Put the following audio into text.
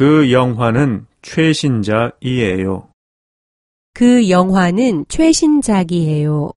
그 영화는 최신작이에요. 그 영화는 최신작이에요.